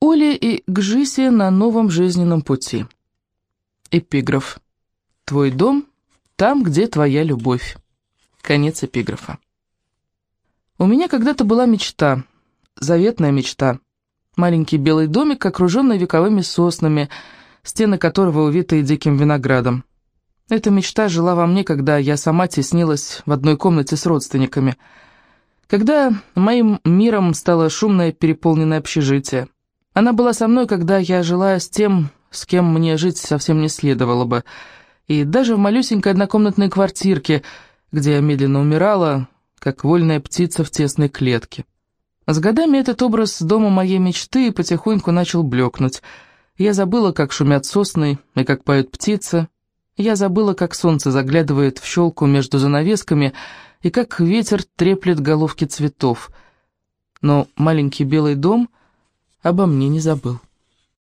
Оле и Гжисе на новом жизненном пути. Эпиграф. «Твой дом там, где твоя любовь». Конец эпиграфа. У меня когда-то была мечта, заветная мечта. Маленький белый домик, окруженный вековыми соснами, стены которого увиты диким виноградом. Эта мечта жила во мне, когда я сама теснилась в одной комнате с родственниками. Когда моим миром стало шумное переполненное общежитие. Она была со мной, когда я жила с тем, с кем мне жить совсем не следовало бы. И даже в малюсенькой однокомнатной квартирке, где я медленно умирала, как вольная птица в тесной клетке. С годами этот образ дома моей мечты потихоньку начал блекнуть. Я забыла, как шумят сосны и как поют птицы. Я забыла, как солнце заглядывает в щелку между занавесками и как ветер треплет головки цветов. Но маленький белый дом обо мне не забыл.